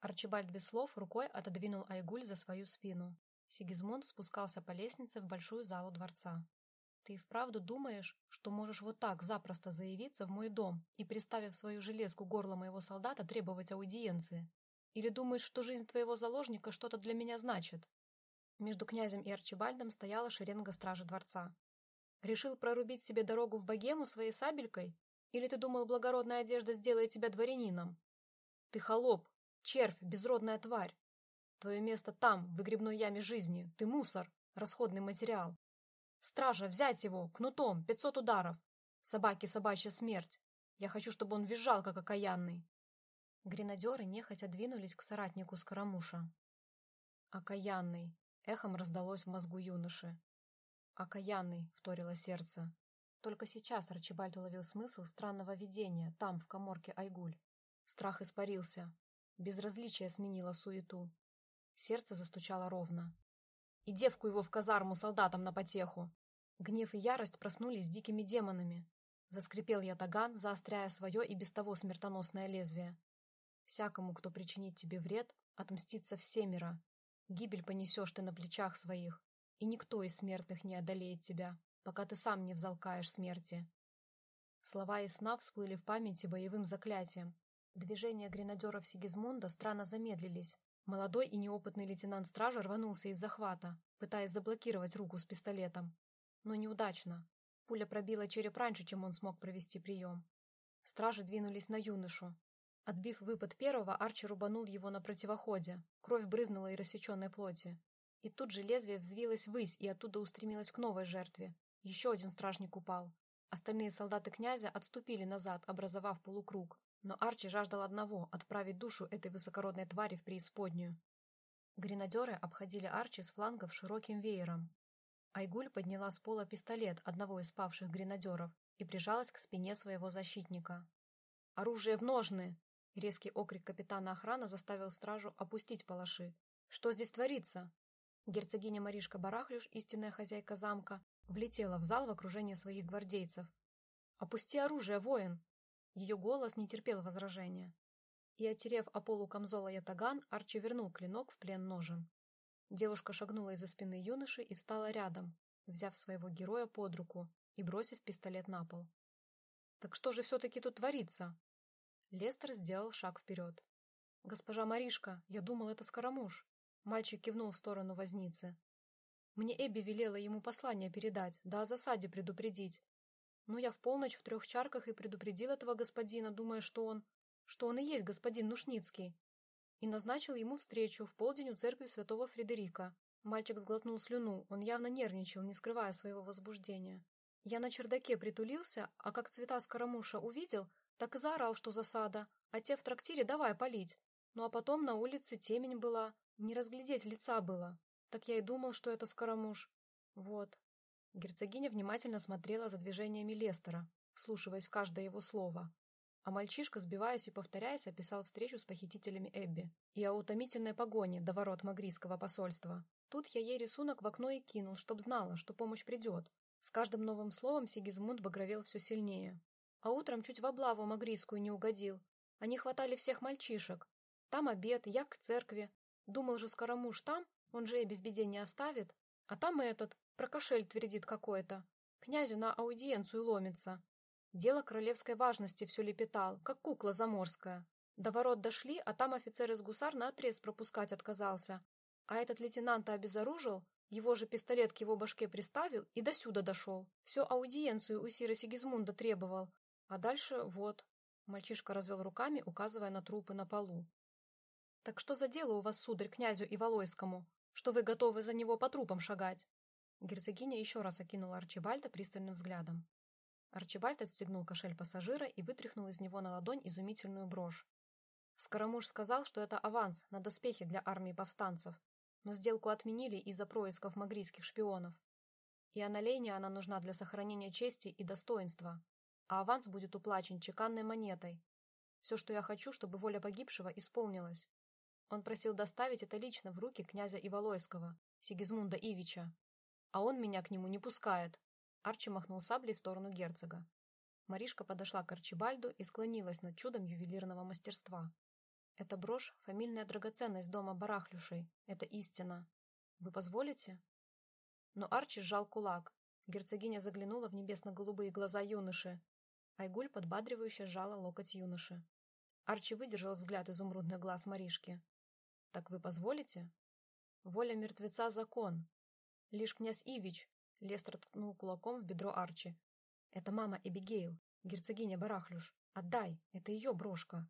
Арчибальд без слов рукой отодвинул Айгуль за свою спину. Сигизмунд спускался по лестнице в большую залу дворца. «Ты вправду думаешь, что можешь вот так запросто заявиться в мой дом и, приставив свою железку горло моего солдата, требовать аудиенции? Или думаешь, что жизнь твоего заложника что-то для меня значит?» Между князем и Арчибальдом стояла шеренга стражи дворца. «Решил прорубить себе дорогу в богему своей сабелькой? Или ты думал, благородная одежда сделает тебя дворянином? Ты холоп, червь, безродная тварь. Твое место там, в выгребной яме жизни. Ты мусор, расходный материал. Стража, взять его, кнутом, пятьсот ударов. Собаки, собачья смерть. Я хочу, чтобы он визжал, как окаянный. Гренадеры нехотя двинулись к соратнику Скоромуша. «Окаянный!» — эхом раздалось в мозгу юноши. «Окаянный!» — вторило сердце. Только сейчас Арчибальд уловил смысл странного видения там, в коморке Айгуль. Страх испарился. Безразличие сменило суету. Сердце застучало ровно. «И девку его в казарму солдатам на потеху!» Гнев и ярость проснулись дикими демонами. Заскрипел ятаган, заостряя свое и без того смертоносное лезвие. Всякому, кто причинит тебе вред, отмстится всемира. Гибель понесешь ты на плечах своих, и никто из смертных не одолеет тебя, пока ты сам не взалкаешь смерти. Слова и сна всплыли в памяти боевым заклятием. Движения гренадеров Сигизмунда странно замедлились, Молодой и неопытный лейтенант стражи рванулся из захвата, пытаясь заблокировать руку с пистолетом. Но неудачно. Пуля пробила череп раньше, чем он смог провести прием. Стражи двинулись на юношу. Отбив выпад первого, Арчи рубанул его на противоходе. Кровь брызнула и рассеченной плоти. И тут же лезвие взвилось ввысь и оттуда устремилось к новой жертве. Еще один стражник упал. Остальные солдаты князя отступили назад, образовав полукруг. Но Арчи жаждал одного — отправить душу этой высокородной твари в преисподнюю. Гренадеры обходили Арчи с флангов широким веером. Айгуль подняла с пола пистолет одного из спавших гренадеров и прижалась к спине своего защитника. «Оружие в ножны!» Резкий окрик капитана охраны заставил стражу опустить палаши. «Что здесь творится?» Герцогиня Маришка Барахлюш, истинная хозяйка замка, влетела в зал в окружении своих гвардейцев. «Опусти оружие, воин!» Ее голос не терпел возражения. И, отерев о полу камзола ятаган, Арчи вернул клинок в плен ножен. Девушка шагнула из-за спины юноши и встала рядом, взяв своего героя под руку и бросив пистолет на пол. «Так что же все-таки тут творится?» Лестер сделал шаг вперед. «Госпожа Маришка, я думал, это скоромуш». Мальчик кивнул в сторону возницы. «Мне Эбби велела ему послание передать, да о засаде предупредить. Но я в полночь в трех чарках и предупредил этого господина, думая, что он... что он и есть господин Нушницкий. И назначил ему встречу в полдень у церкви святого Фредерика. Мальчик сглотнул слюну, он явно нервничал, не скрывая своего возбуждения. Я на чердаке притулился, а как цвета скоромуша увидел, так и заорал, что засада, а те в трактире давай палить. Ну а потом на улице темень была, не разглядеть лица было. Так я и думал, что это скоромуш. Вот. Герцогиня внимательно смотрела за движениями Лестера, вслушиваясь в каждое его слово. А мальчишка, сбиваясь и повторяясь, описал встречу с похитителями Эбби и о утомительной погоне до ворот магрийского посольства. Тут я ей рисунок в окно и кинул, чтоб знала, что помощь придет. С каждым новым словом Сигизмунд багровел все сильнее. А утром чуть в облаву магрийскую не угодил. Они хватали всех мальчишек. Там обед, я к церкви. Думал же, скоро муж там, он же Эбби в беде не оставит. А там этот, про кошель твердит какое-то. Князю на аудиенцию ломится. Дело королевской важности все лепетал, как кукла заморская. До ворот дошли, а там офицер из гусар наотрез пропускать отказался. А этот лейтенанта обезоружил, его же пистолет к его башке приставил и до сюда дошел. Всю аудиенцию у Сира Сигизмунда требовал. А дальше вот. Мальчишка развел руками, указывая на трупы на полу. «Так что за дело у вас, сударь, князю Ивалойскому, что вы готовы за него по трупам шагать?» Герцогиня еще раз окинула Арчибальда пристальным взглядом. Арчибальд отстегнул кошель пассажира и вытряхнул из него на ладонь изумительную брошь. Скоромуш сказал, что это аванс на доспехи для армии повстанцев, но сделку отменили из-за происков магрийских шпионов. И Аналейне она нужна для сохранения чести и достоинства, а аванс будет уплачен чеканной монетой. Все, что я хочу, чтобы воля погибшего исполнилась. Он просил доставить это лично в руки князя Ивалойского, Сигизмунда Ивича, а он меня к нему не пускает. Арчи махнул саблей в сторону герцога. Маришка подошла к Арчибальду и склонилась над чудом ювелирного мастерства. Эта брошь — фамильная драгоценность дома Барахлюшей. Это истина. Вы позволите?» Но Арчи сжал кулак. Герцогиня заглянула в небесно-голубые глаза юноши. Айгуль подбадривающе сжала локоть юноши. Арчи выдержал взгляд изумрудных глаз Маришки. «Так вы позволите?» «Воля мертвеца — закон. Лишь князь Ивич...» Лестер ткнул кулаком в бедро Арчи. «Это мама Эбигейл, герцогиня Барахлюш. Отдай, это ее брошка».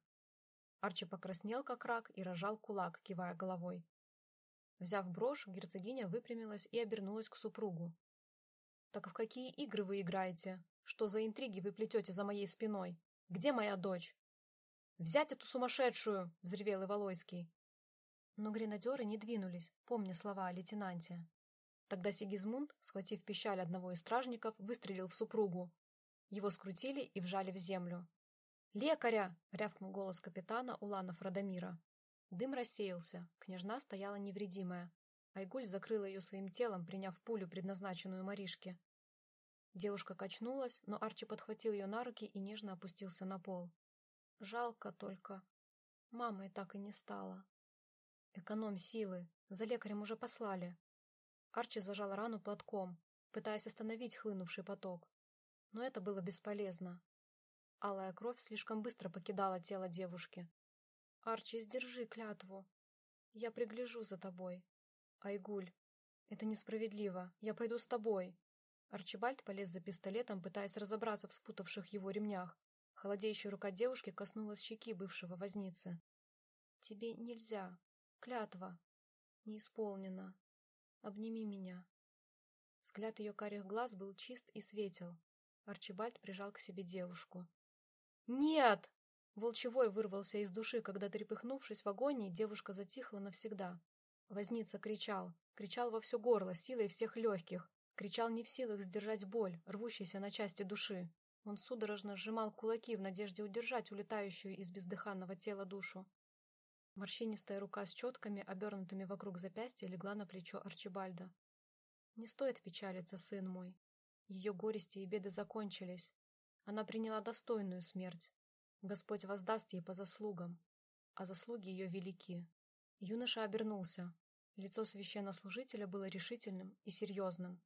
Арчи покраснел, как рак, и рожал кулак, кивая головой. Взяв брошь, герцогиня выпрямилась и обернулась к супругу. «Так в какие игры вы играете? Что за интриги вы плетете за моей спиной? Где моя дочь?» «Взять эту сумасшедшую!» — взревел Иволойский. Но гренадеры не двинулись, помня слова о лейтенанте. Тогда Сигизмунд, схватив пищаль одного из стражников, выстрелил в супругу. Его скрутили и вжали в землю. «Лекаря!» — рявкнул голос капитана Уланов Радомира. Дым рассеялся, княжна стояла невредимая. Айгуль закрыла ее своим телом, приняв пулю, предназначенную Маришке. Девушка качнулась, но Арчи подхватил ее на руки и нежно опустился на пол. Жалко только. Мамой так и не стала. Эконом силы. За лекарем уже послали. Арчи зажал рану платком, пытаясь остановить хлынувший поток. Но это было бесполезно. Алая кровь слишком быстро покидала тело девушки. Арчи, сдержи клятву. Я пригляжу за тобой. Айгуль, это несправедливо. Я пойду с тобой. Арчибальд полез за пистолетом, пытаясь разобраться в спутавших его ремнях. Холодеющая рука девушки коснулась щеки бывшего возницы. Тебе нельзя. Клятва. Не исполнена. Обними меня. Взгляд ее карих глаз был чист и светел. Арчибальд прижал к себе девушку. «Нет!» Волчевой вырвался из души, когда, трепыхнувшись в агонии, девушка затихла навсегда. Возница кричал, кричал во все горло, силой всех легких, кричал не в силах сдержать боль, рвущейся на части души. Он судорожно сжимал кулаки в надежде удержать улетающую из бездыханного тела душу. Морщинистая рука с четками, обернутыми вокруг запястья, легла на плечо Арчибальда. «Не стоит печалиться, сын мой. Ее горести и беды закончились. Она приняла достойную смерть. Господь воздаст ей по заслугам, а заслуги ее велики. Юноша обернулся. Лицо священнослужителя было решительным и серьезным.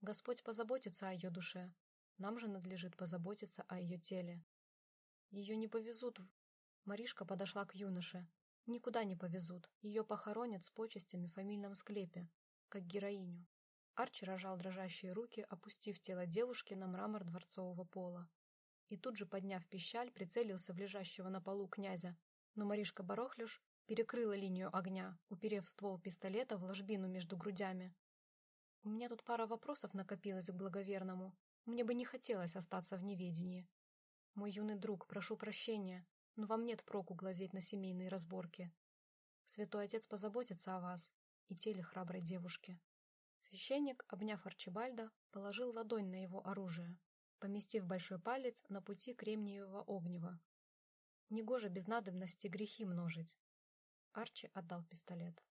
Господь позаботится о ее душе. Нам же надлежит позаботиться о ее теле. Ее не повезут в... Маришка подошла к юноше. Никуда не повезут. Ее похоронят с почестями в фамильном склепе, как героиню. Арчи рожал дрожащие руки, опустив тело девушки на мрамор дворцового пола и тут же, подняв пищаль, прицелился в лежащего на полу князя. Но Маришка Барохлюш перекрыла линию огня, уперев ствол пистолета в ложбину между грудями. «У меня тут пара вопросов накопилось к благоверному. Мне бы не хотелось остаться в неведении. Мой юный друг, прошу прощения, но вам нет проку глазеть на семейные разборки. Святой Отец позаботится о вас и теле храброй девушки». Священник, обняв Арчибальда, положил ладонь на его оружие поместив большой палец на пути кремниевого огнева. Негоже без надобности грехи множить. Арчи отдал пистолет.